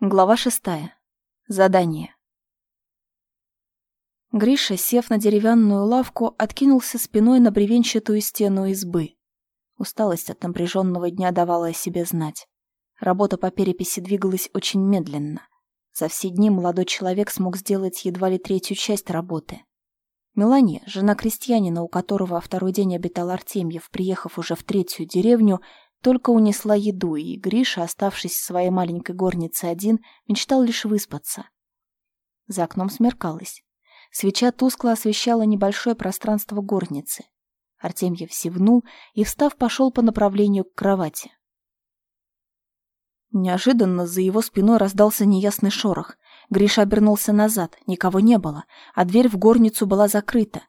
Глава шестая. Задание. Гриша, сев на деревянную лавку, откинулся спиной на бревенчатую стену избы. Усталость от напряженного дня давала о себе знать. Работа по переписи двигалась очень медленно. За все дни молодой человек смог сделать едва ли третью часть работы. Мелания, жена крестьянина, у которого второй день обитал Артемьев, приехав уже в третью деревню, только унесла еду, и Гриша, оставшись в своей маленькой горнице один, мечтал лишь выспаться. За окном смеркалось. Свеча тускло освещала небольшое пространство горницы. Артемьев севнул и, встав, пошел по направлению к кровати. Неожиданно за его спиной раздался неясный шорох. Гриша обернулся назад, никого не было, а дверь в горницу была закрыта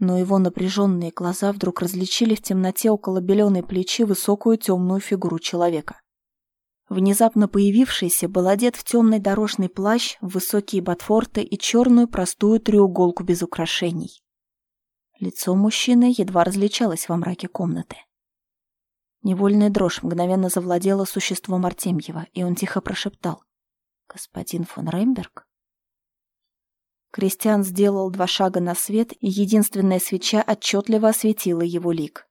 но его напряженные глаза вдруг различили в темноте около беленой плечи высокую темную фигуру человека. Внезапно появившийся был одет в темный дорожный плащ, высокие ботфорты и черную простую треуголку без украшений. Лицо мужчины едва различалось во мраке комнаты. Невольная дрожь мгновенно завладела существом Артемьева, и он тихо прошептал. «Господин фон Ремберг?» Кристиан сделал два шага на свет, и единственная свеча отчетливо осветила его лик.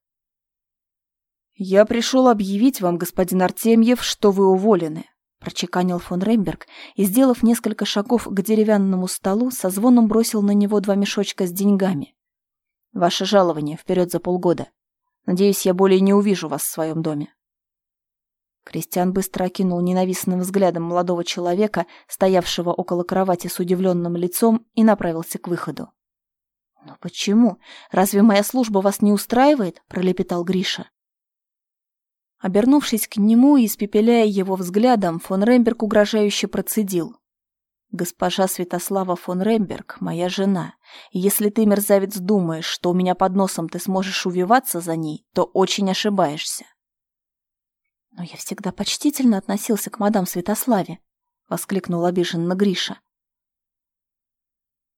«Я пришел объявить вам, господин Артемьев, что вы уволены», прочеканил фон Ремберг и, сделав несколько шагов к деревянному столу, со звоном бросил на него два мешочка с деньгами. «Ваше жалование вперед за полгода. Надеюсь, я более не увижу вас в своем доме». Кристиан быстро окинул ненавистным взглядом молодого человека, стоявшего около кровати с удивленным лицом, и направился к выходу. «Но почему? Разве моя служба вас не устраивает?» – пролепетал Гриша. Обернувшись к нему и испепеляя его взглядом, фон Ремберг угрожающе процедил. «Госпожа Святослава фон Ремберг, моя жена, если ты, мерзавец, думаешь, что у меня под носом ты сможешь увиваться за ней, то очень ошибаешься. «Но я всегда почтительно относился к мадам Святославе», — воскликнул обиженно Гриша.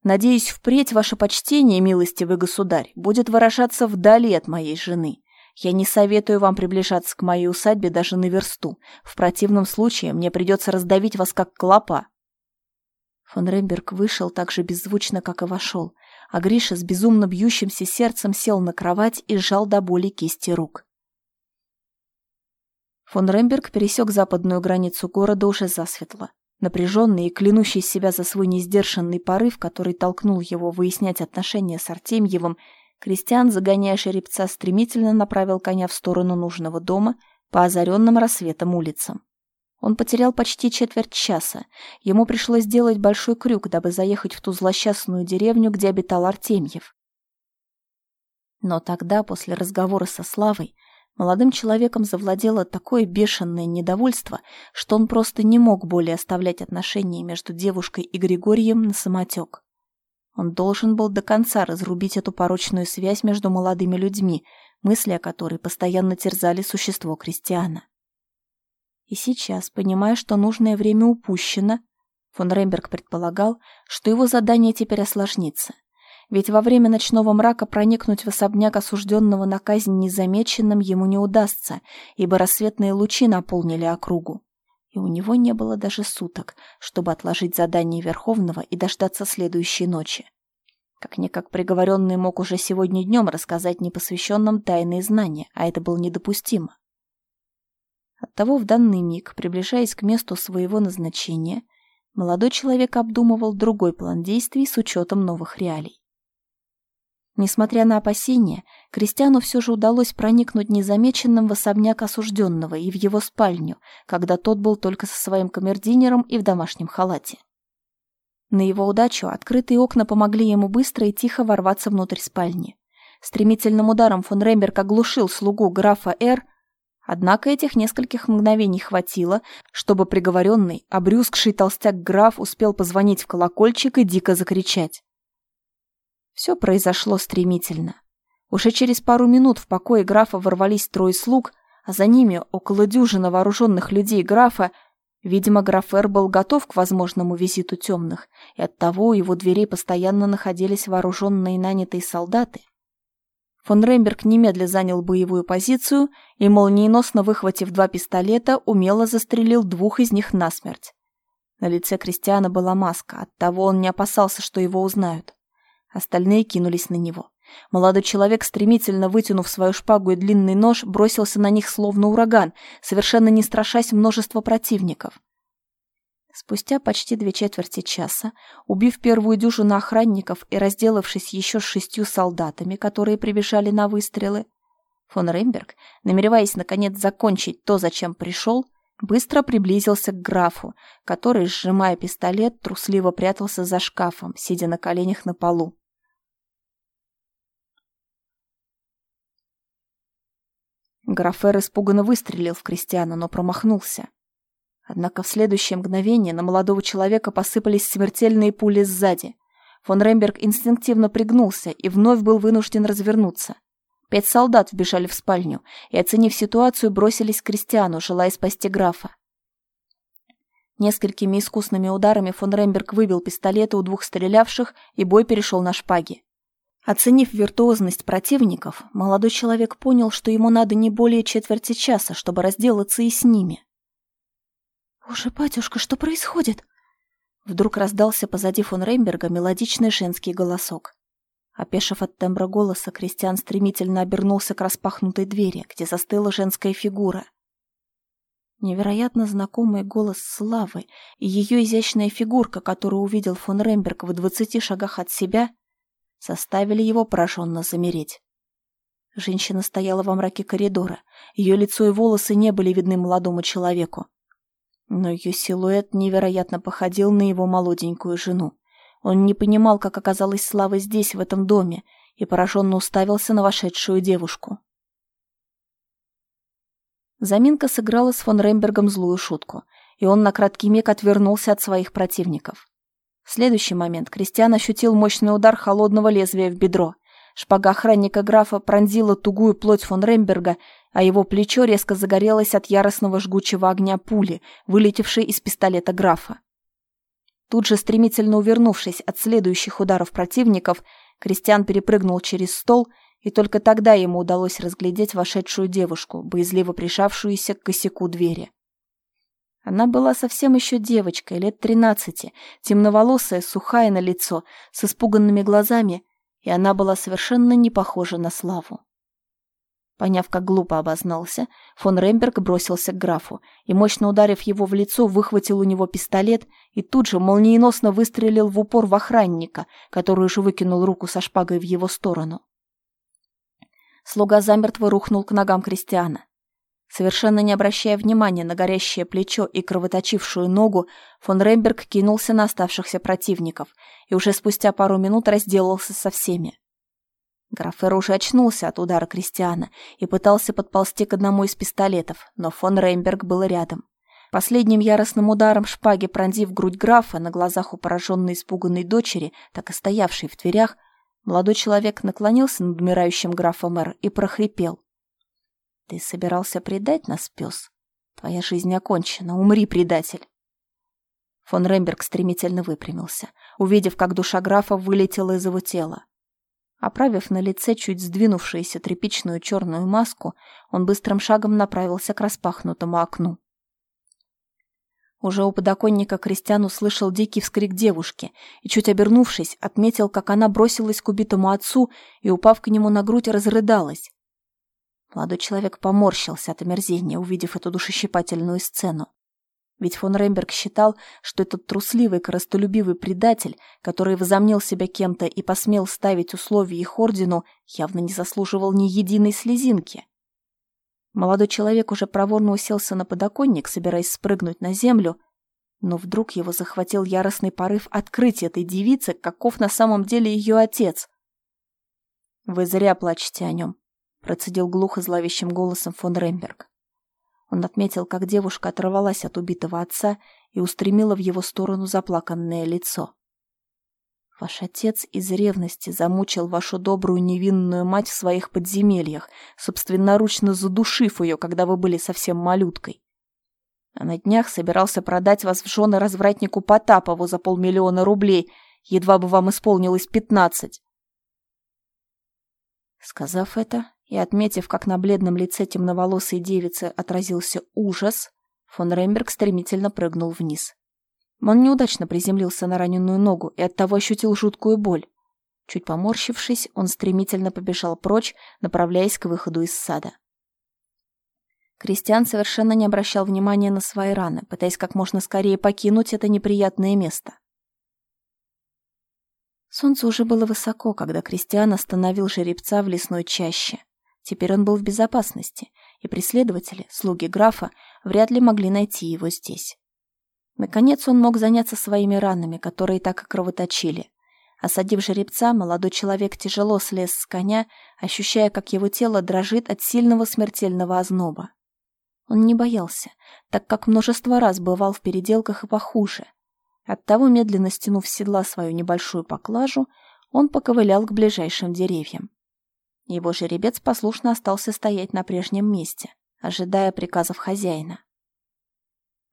«Надеюсь, впредь ваше почтение, милостивый государь, будет выражаться вдали от моей жены. Я не советую вам приближаться к моей усадьбе даже на версту. В противном случае мне придется раздавить вас как клопа». Фон Ремберг вышел так же беззвучно, как и вошел, а Гриша с безумно бьющимся сердцем сел на кровать и сжал до боли кисти рук. Фон Ремберг пересек западную границу города уже засветло. Напряженный и клянущий себя за свой несдержанный порыв, который толкнул его выяснять отношения с Артемьевым, Кристиан, загоняя жеребца, стремительно направил коня в сторону нужного дома по озаренным рассветом улицам. Он потерял почти четверть часа. Ему пришлось сделать большой крюк, дабы заехать в ту злосчастную деревню, где обитал Артемьев. Но тогда, после разговора со Славой, Молодым человеком завладело такое бешеное недовольство, что он просто не мог более оставлять отношения между девушкой и Григорием на самотек. Он должен был до конца разрубить эту порочную связь между молодыми людьми, мысли о которой постоянно терзали существо Кристиана. И сейчас, понимая, что нужное время упущено, фон Ремберг предполагал, что его задание теперь осложнится. Ведь во время ночного мрака проникнуть в особняк осужденного на казнь незамеченным ему не удастся, ибо рассветные лучи наполнили округу. И у него не было даже суток, чтобы отложить задание Верховного и дождаться следующей ночи. Как-никак приговоренный мог уже сегодня днем рассказать непосвященным тайные знания, а это было недопустимо. Оттого в данный миг, приближаясь к месту своего назначения, молодой человек обдумывал другой план действий с учетом новых реалий. Несмотря на опасения, Кристиану все же удалось проникнуть незамеченным в особняк осужденного и в его спальню, когда тот был только со своим камердинером и в домашнем халате. На его удачу открытые окна помогли ему быстро и тихо ворваться внутрь спальни. Стремительным ударом фон Ремберг оглушил слугу графа Р., однако этих нескольких мгновений хватило, чтобы приговоренный, обрюзгший толстяк граф успел позвонить в колокольчик и дико закричать. Все произошло стремительно. Уже через пару минут в покое графа ворвались трое слуг, а за ними около дюжины вооруженных людей графа. Видимо, граф Эр был готов к возможному визиту темных, и оттого у его дверей постоянно находились вооруженные нанятые солдаты. Фон Ремберг немедля занял боевую позицию и, молниеносно выхватив два пистолета, умело застрелил двух из них насмерть. На лице Кристиана была маска, оттого он не опасался, что его узнают. Остальные кинулись на него. Молодой человек, стремительно вытянув свою шпагу и длинный нож, бросился на них словно ураган, совершенно не страшась множества противников. Спустя почти две четверти часа, убив первую дюжину охранников и разделавшись еще с шестью солдатами, которые прибежали на выстрелы, фон Ремберг, намереваясь наконец закончить то, зачем пришел, быстро приблизился к графу, который, сжимая пистолет, трусливо прятался за шкафом, сидя на коленях на полу. Графер испуганно выстрелил в Кристиана, но промахнулся. Однако в следующее мгновение на молодого человека посыпались смертельные пули сзади. Фон Ремберг инстинктивно пригнулся и вновь был вынужден развернуться. Пять солдат вбежали в спальню и, оценив ситуацию, бросились к Кристиану, желая спасти графа. Несколькими искусными ударами фон Ремберг выбил пистолеты у двух стрелявших, и бой перешел на шпаги. Оценив виртуозность противников, молодой человек понял, что ему надо не более четверти часа, чтобы разделаться и с ними. «Боже, батюшка, что происходит?» Вдруг раздался позади фон Реймберга мелодичный женский голосок. Опешив от тембра голоса, Кристиан стремительно обернулся к распахнутой двери, где застыла женская фигура. Невероятно знакомый голос Славы и ее изящная фигурка, которую увидел фон Ремберг в двадцати шагах от себя, заставили его пораженно замереть. Женщина стояла во мраке коридора. Ее лицо и волосы не были видны молодому человеку. Но ее силуэт невероятно походил на его молоденькую жену. Он не понимал, как оказалась Слава здесь, в этом доме, и пораженно уставился на вошедшую девушку. Заминка сыграла с фон Рембергом злую шутку, и он на краткий миг отвернулся от своих противников. Следующий момент Кристиан ощутил мощный удар холодного лезвия в бедро. Шпага охранника графа пронзила тугую плоть фон Ремберга, а его плечо резко загорелось от яростного жгучего огня пули, вылетевшей из пистолета графа. Тут же, стремительно увернувшись от следующих ударов противников, Кристиан перепрыгнул через стол, и только тогда ему удалось разглядеть вошедшую девушку, боязливо прижавшуюся к косяку двери. Она была совсем еще девочкой, лет тринадцати, темноволосая, сухая на лицо, с испуганными глазами, и она была совершенно не похожа на Славу. Поняв, как глупо обознался, фон Ремберг бросился к графу и, мощно ударив его в лицо, выхватил у него пистолет и тут же молниеносно выстрелил в упор в охранника, который уже выкинул руку со шпагой в его сторону. Слуга замертво рухнул к ногам Кристиана. Совершенно не обращая внимания на горящее плечо и кровоточившую ногу, фон Ремберг кинулся на оставшихся противников и уже спустя пару минут разделался со всеми. Графер уже очнулся от удара Кристиана и пытался подползти к одному из пистолетов, но фон Ремберг был рядом. Последним яростным ударом шпаги пронзив грудь графа на глазах у пораженной испуганной дочери, так и стоявшей в дверях, молодой человек наклонился над умирающим графом Эр и прохрипел. Ты собирался предать нас, пес? Твоя жизнь окончена. Умри, предатель. Фон Ремберг стремительно выпрямился, увидев, как душа графа вылетела из его тела. Оправив на лице чуть сдвинувшуюся тряпичную черную маску, он быстрым шагом направился к распахнутому окну. Уже у подоконника Кристиан услышал дикий вскрик девушки и, чуть обернувшись, отметил, как она бросилась к убитому отцу и, упав к нему на грудь, разрыдалась. Молодой человек поморщился от омерзения, увидев эту душещипательную сцену. Ведь фон Ремберг считал, что этот трусливый, коростолюбивый предатель, который возомнил себя кем-то и посмел ставить условия их ордену, явно не заслуживал ни единой слезинки. Молодой человек уже проворно уселся на подоконник, собираясь спрыгнуть на землю, но вдруг его захватил яростный порыв открыть этой девице, каков на самом деле ее отец. «Вы зря плачете о нем», процедил глухо зловещим голосом фон Ремберг. Он отметил, как девушка оторвалась от убитого отца и устремила в его сторону заплаканное лицо. Ваш отец из ревности замучил вашу добрую невинную мать в своих подземельях, собственноручно задушив ее, когда вы были совсем малюткой. А на днях собирался продать вас в жены развратнику Потапову за полмиллиона рублей, едва бы вам исполнилось пятнадцать. Сказав это, и, отметив, как на бледном лице темноволосой девицы отразился ужас, фон Ремберг стремительно прыгнул вниз. Он неудачно приземлился на раненую ногу и оттого ощутил жуткую боль. Чуть поморщившись, он стремительно побежал прочь, направляясь к выходу из сада. Кристиан совершенно не обращал внимания на свои раны, пытаясь как можно скорее покинуть это неприятное место. Солнце уже было высоко, когда Кристиан остановил жеребца в лесной чаще. Теперь он был в безопасности, и преследователи, слуги графа, вряд ли могли найти его здесь. Наконец он мог заняться своими ранами, которые так и кровоточили. Осадив жеребца, молодой человек тяжело слез с коня, ощущая, как его тело дрожит от сильного смертельного озноба. Он не боялся, так как множество раз бывал в переделках и похуже. Оттого, медленно стянув с седла свою небольшую поклажу, он поковылял к ближайшим деревьям. Его жеребец послушно остался стоять на прежнем месте, ожидая приказов хозяина.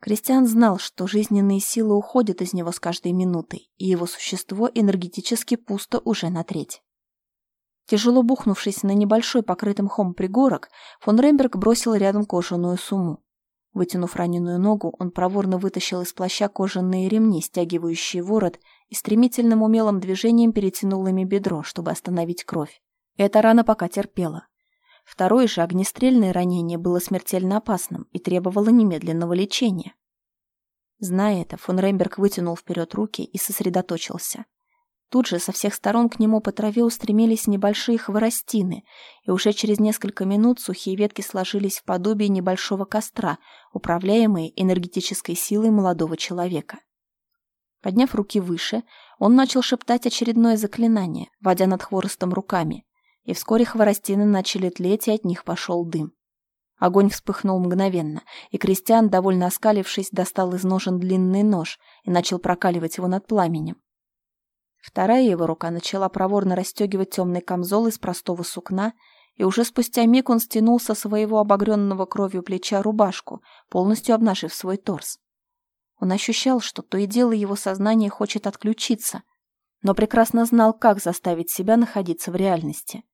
Кристиан знал, что жизненные силы уходят из него с каждой минутой, и его существо энергетически пусто уже на треть. Тяжело бухнувшись на небольшой покрытый мхом пригорок, фон Ремберг бросил рядом кожаную сумму. Вытянув раненую ногу, он проворно вытащил из плаща кожаные ремни, стягивающие ворот, и стремительным умелым движением перетянул ими бедро, чтобы остановить кровь. Эта рана пока терпела. Второе же огнестрельное ранение было смертельно опасным и требовало немедленного лечения. Зная это, фон Ремберг вытянул вперед руки и сосредоточился. Тут же со всех сторон к нему по траве устремились небольшие хворостины, и уже через несколько минут сухие ветки сложились в подобие небольшого костра, управляемые энергетической силой молодого человека. Подняв руки выше, он начал шептать очередное заклинание, водя над хворостом руками и вскоре хворостины начали тлеть, и от них пошел дым. Огонь вспыхнул мгновенно, и Кристиан, довольно оскалившись, достал из ножен длинный нож и начал прокаливать его над пламенем. Вторая его рука начала проворно расстегивать темный камзол из простого сукна, и уже спустя миг он стянул со своего обогренного кровью плеча рубашку, полностью обнажив свой торс. Он ощущал, что то и дело его сознание хочет отключиться, но прекрасно знал, как заставить себя находиться в реальности.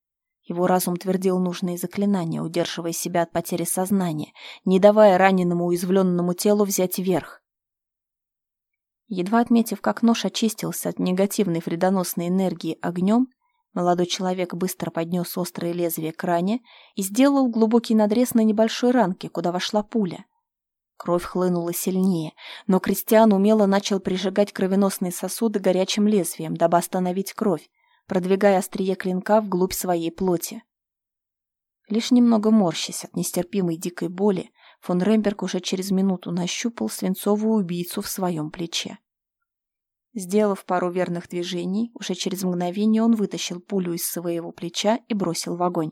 Его разум твердил нужные заклинания, удерживая себя от потери сознания, не давая раненому уязвленному телу взять верх. Едва отметив, как нож очистился от негативной вредоносной энергии огнем, молодой человек быстро поднес острое лезвие к ране и сделал глубокий надрез на небольшой ранке, куда вошла пуля. Кровь хлынула сильнее, но Кристиан умело начал прижигать кровеносные сосуды горячим лезвием, дабы остановить кровь, продвигая острие клинка вглубь своей плоти. Лишь немного морщась от нестерпимой дикой боли, фон Ремберг уже через минуту нащупал свинцовую убийцу в своем плече. Сделав пару верных движений, уже через мгновение он вытащил пулю из своего плеча и бросил в огонь.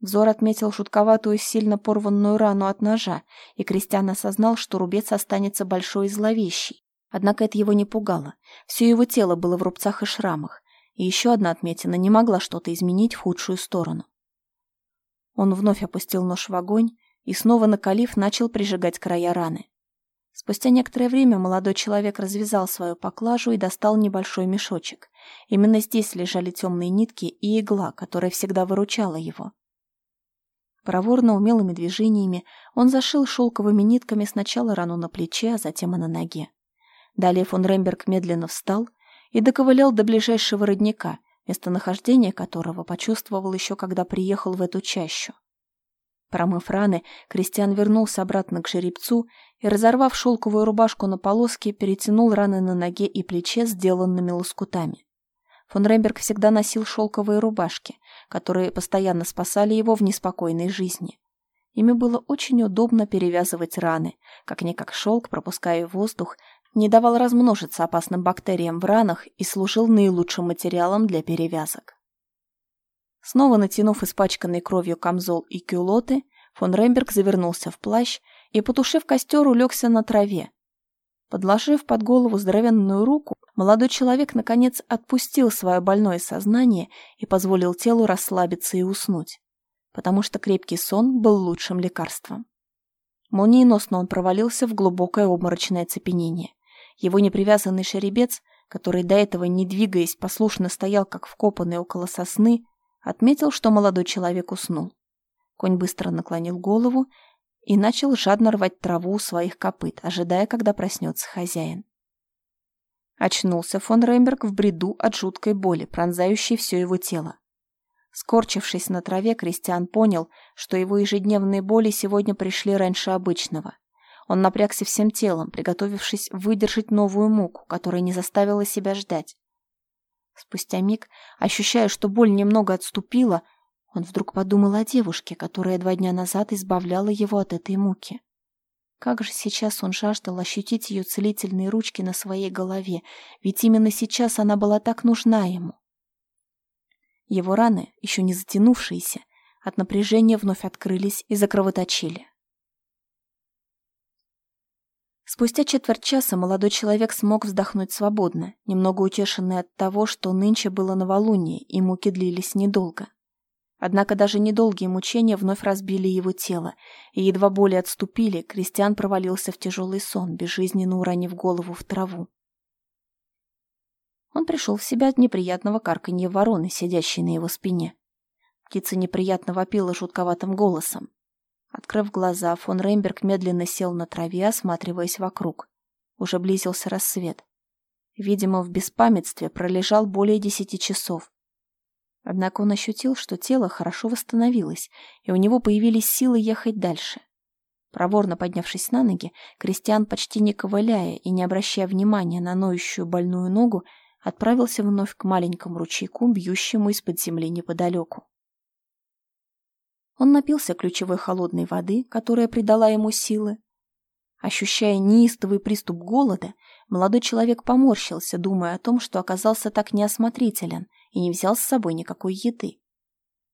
Взор отметил жутковатую сильно порванную рану от ножа, и Кристиан осознал, что рубец останется большой и зловещий. Однако это его не пугало. Все его тело было в рубцах и шрамах, и еще одна отметина не могла что-то изменить в худшую сторону. Он вновь опустил нож в огонь и, снова накалив, начал прижигать края раны. Спустя некоторое время молодой человек развязал свою поклажу и достал небольшой мешочек. Именно здесь лежали темные нитки и игла, которая всегда выручала его. Проворно умелыми движениями он зашил шелковыми нитками сначала рану на плече, а затем и на ноге. Далее фон Ремберг медленно встал и доковылял до ближайшего родника, местонахождение которого почувствовал еще когда приехал в эту чащу. Промыв раны, Кристиан вернулся обратно к жеребцу и, разорвав шелковую рубашку на полоски, перетянул раны на ноге и плече сделанными лоскутами. Фон Ремберг всегда носил шелковые рубашки, которые постоянно спасали его в неспокойной жизни. Ими было очень удобно перевязывать раны, как-никак шелк, пропуская воздух, не давал размножиться опасным бактериям в ранах и служил наилучшим материалом для перевязок. Снова натянув испачканный кровью камзол и кюлоты, фон Ремберг завернулся в плащ и, потушив костер, улегся на траве. Подложив под голову здоровенную руку, молодой человек, наконец, отпустил свое больное сознание и позволил телу расслабиться и уснуть, потому что крепкий сон был лучшим лекарством. Молниеносно он провалился в глубокое обморочное оцепенение. Его непривязанный шеребец, который до этого, не двигаясь, послушно стоял как вкопанный около сосны, отметил, что молодой человек уснул. Конь быстро наклонил голову и начал жадно рвать траву у своих копыт, ожидая, когда проснется хозяин. Очнулся фон Ремберг в бреду от жуткой боли, пронзающей все его тело. Скорчившись на траве, Кристиан понял, что его ежедневные боли сегодня пришли раньше обычного. Он напрягся всем телом, приготовившись выдержать новую муку, которая не заставила себя ждать. Спустя миг, ощущая, что боль немного отступила, он вдруг подумал о девушке, которая два дня назад избавляла его от этой муки. Как же сейчас он жаждал ощутить ее целительные ручки на своей голове, ведь именно сейчас она была так нужна ему. Его раны, еще не затянувшиеся, от напряжения вновь открылись и закровоточили. Спустя четверть часа молодой человек смог вздохнуть свободно, немного утешенный от того, что нынче было новолуние, и муки длились недолго. Однако даже недолгие мучения вновь разбили его тело, и едва боли отступили, Кристиан провалился в тяжелый сон, безжизненно уронив голову в траву. Он пришел в себя от неприятного карканья вороны, сидящей на его спине. Птица неприятно вопила жутковатым голосом. Открыв глаза, фон Рейнберг медленно сел на траве, осматриваясь вокруг. Уже близился рассвет. Видимо, в беспамятстве пролежал более десяти часов. Однако он ощутил, что тело хорошо восстановилось, и у него появились силы ехать дальше. Проворно поднявшись на ноги, Кристиан, почти не ковыляя и не обращая внимания на ноющую больную ногу, отправился вновь к маленькому ручейку, бьющему из-под земли неподалеку. Он напился ключевой холодной воды, которая придала ему силы. Ощущая неистовый приступ голода, молодой человек поморщился, думая о том, что оказался так неосмотрителен и не взял с собой никакой еды.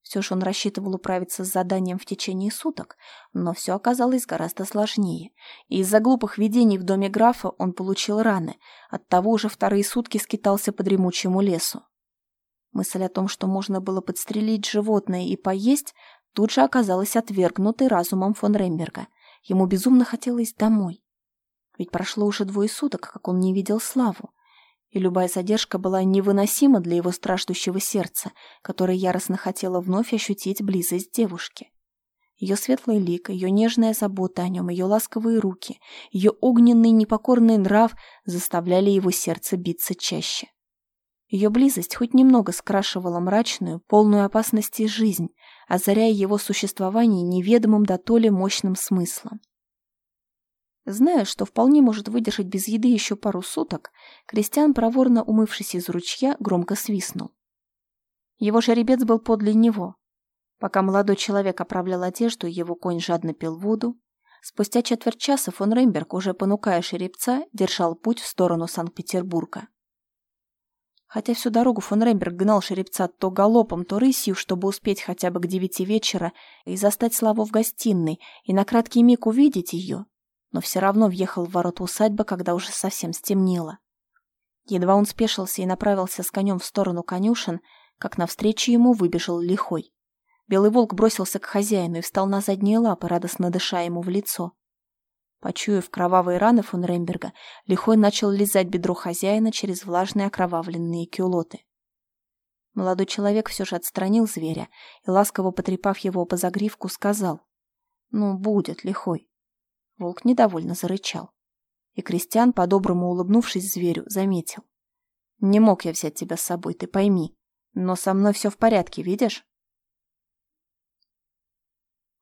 Все же он рассчитывал управиться с заданием в течение суток, но все оказалось гораздо сложнее. Из-за глупых видений в доме графа он получил раны, оттого уже вторые сутки скитался по дремучему лесу. Мысль о том, что можно было подстрелить животное и поесть, тут же оказалась отвергнутой разумом фон Ремберга. Ему безумно хотелось домой. Ведь прошло уже двое суток, как он не видел Славу и любая задержка была невыносима для его страждущего сердца, которое яростно хотело вновь ощутить близость девушки. Ее светлый лик, ее нежная забота о нем, ее ласковые руки, ее огненный непокорный нрав заставляли его сердце биться чаще. Ее близость хоть немного скрашивала мрачную, полную опасности жизнь, озаряя его существование неведомым до то ли мощным смыслом. Зная, что вполне может выдержать без еды еще пару суток, Кристиан, проворно умывшись из ручья, громко свистнул. Его жеребец был подле него. Пока молодой человек оправлял одежду, его конь жадно пил воду. Спустя четверть часа фон Ремберг, уже понукая жеребца, держал путь в сторону Санкт-Петербурга. Хотя всю дорогу фон Ремберг гнал жеребца то галопом, то рысью, чтобы успеть хотя бы к девяти вечера и застать Славу в гостиной и на краткий миг увидеть ее, но все равно въехал в ворота усадьбы, когда уже совсем стемнело. Едва он спешился и направился с конем в сторону конюшен, как навстречу ему выбежал лихой. Белый волк бросился к хозяину и встал на задние лапы, радостно дыша ему в лицо. Почуяв кровавые раны фон Ремберга, лихой начал лизать бедро хозяина через влажные окровавленные кюлоты. Молодой человек все же отстранил зверя и, ласково потрепав его по загривку, сказал, «Ну, будет, лихой, Волк недовольно зарычал. И Кристиан, по-доброму улыбнувшись зверю, заметил. «Не мог я взять тебя с собой, ты пойми. Но со мной все в порядке, видишь?»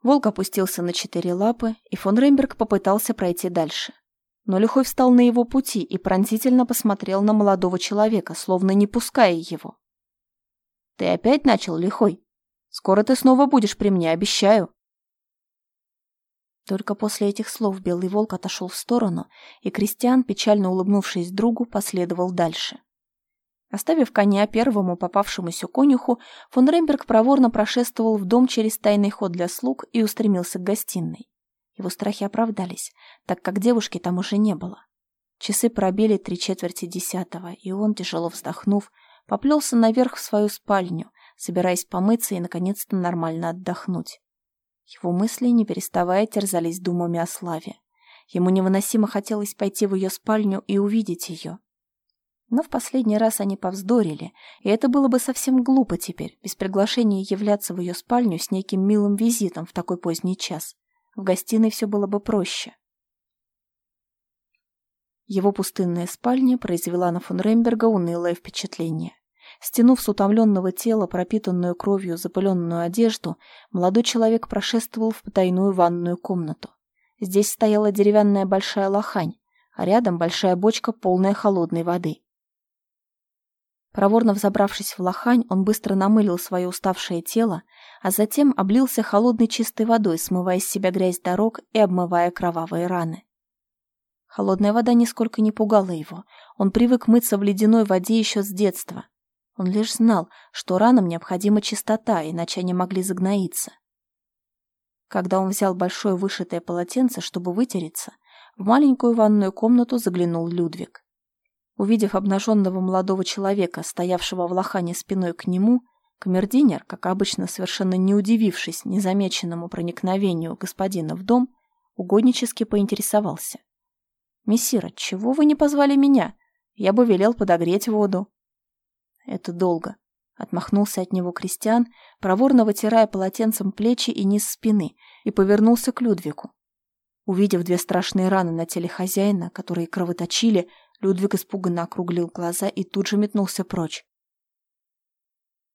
Волк опустился на четыре лапы, и фон Ремберг попытался пройти дальше. Но Лихой встал на его пути и пронзительно посмотрел на молодого человека, словно не пуская его. «Ты опять начал, Лихой? Скоро ты снова будешь при мне, обещаю». Только после этих слов Белый Волк отошел в сторону, и Кристиан, печально улыбнувшись другу, последовал дальше. Оставив коня первому попавшемуся конюху, фон Ремберг проворно прошествовал в дом через тайный ход для слуг и устремился к гостиной. Его страхи оправдались, так как девушки там уже не было. Часы пробили три четверти десятого, и он, тяжело вздохнув, поплелся наверх в свою спальню, собираясь помыться и, наконец-то, нормально отдохнуть. Его мысли, не переставая, терзались думами о Славе. Ему невыносимо хотелось пойти в ее спальню и увидеть ее. Но в последний раз они повздорили, и это было бы совсем глупо теперь, без приглашения являться в ее спальню с неким милым визитом в такой поздний час. в гостиной все было бы проще. Его пустынная спальня произвела на фон Ремберга унылое впечатление. Стянув с утомленного тела пропитанную кровью запыленную одежду, молодой человек прошествовал в потайную ванную комнату. Здесь стояла деревянная большая лохань, а рядом большая бочка, полная холодной воды. Проворно взобравшись в лохань, он быстро намылил свое уставшее тело, а затем облился холодной чистой водой, смывая с себя грязь дорог и обмывая кровавые раны. Холодная вода нисколько не пугала его. Он привык мыться в ледяной воде еще с детства. Он лишь знал, что ранам необходима чистота, иначе они могли загноиться. Когда он взял большое вышитое полотенце, чтобы вытереться, в маленькую ванную комнату заглянул Людвиг. Увидев обнаженного молодого человека, стоявшего в лохане спиной к нему, камердинер, как обычно совершенно не удивившись незамеченному проникновению господина в дом, угоднически поинтересовался. «Мессир, чего вы не позвали меня? Я бы велел подогреть воду». «Это долго», — отмахнулся от него Кристиан, проворно вытирая полотенцем плечи и низ спины, и повернулся к Людвигу. Увидев две страшные раны на теле хозяина, которые кровоточили, Людвиг испуганно округлил глаза и тут же метнулся прочь.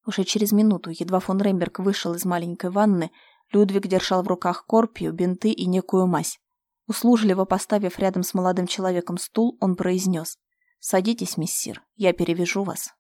Уже через минуту, едва фон Ремберг вышел из маленькой ванны, Людвиг держал в руках корпию, бинты и некую мазь. Услужливо поставив рядом с молодым человеком стул, он произнес. «Садитесь, мессир, я перевяжу вас».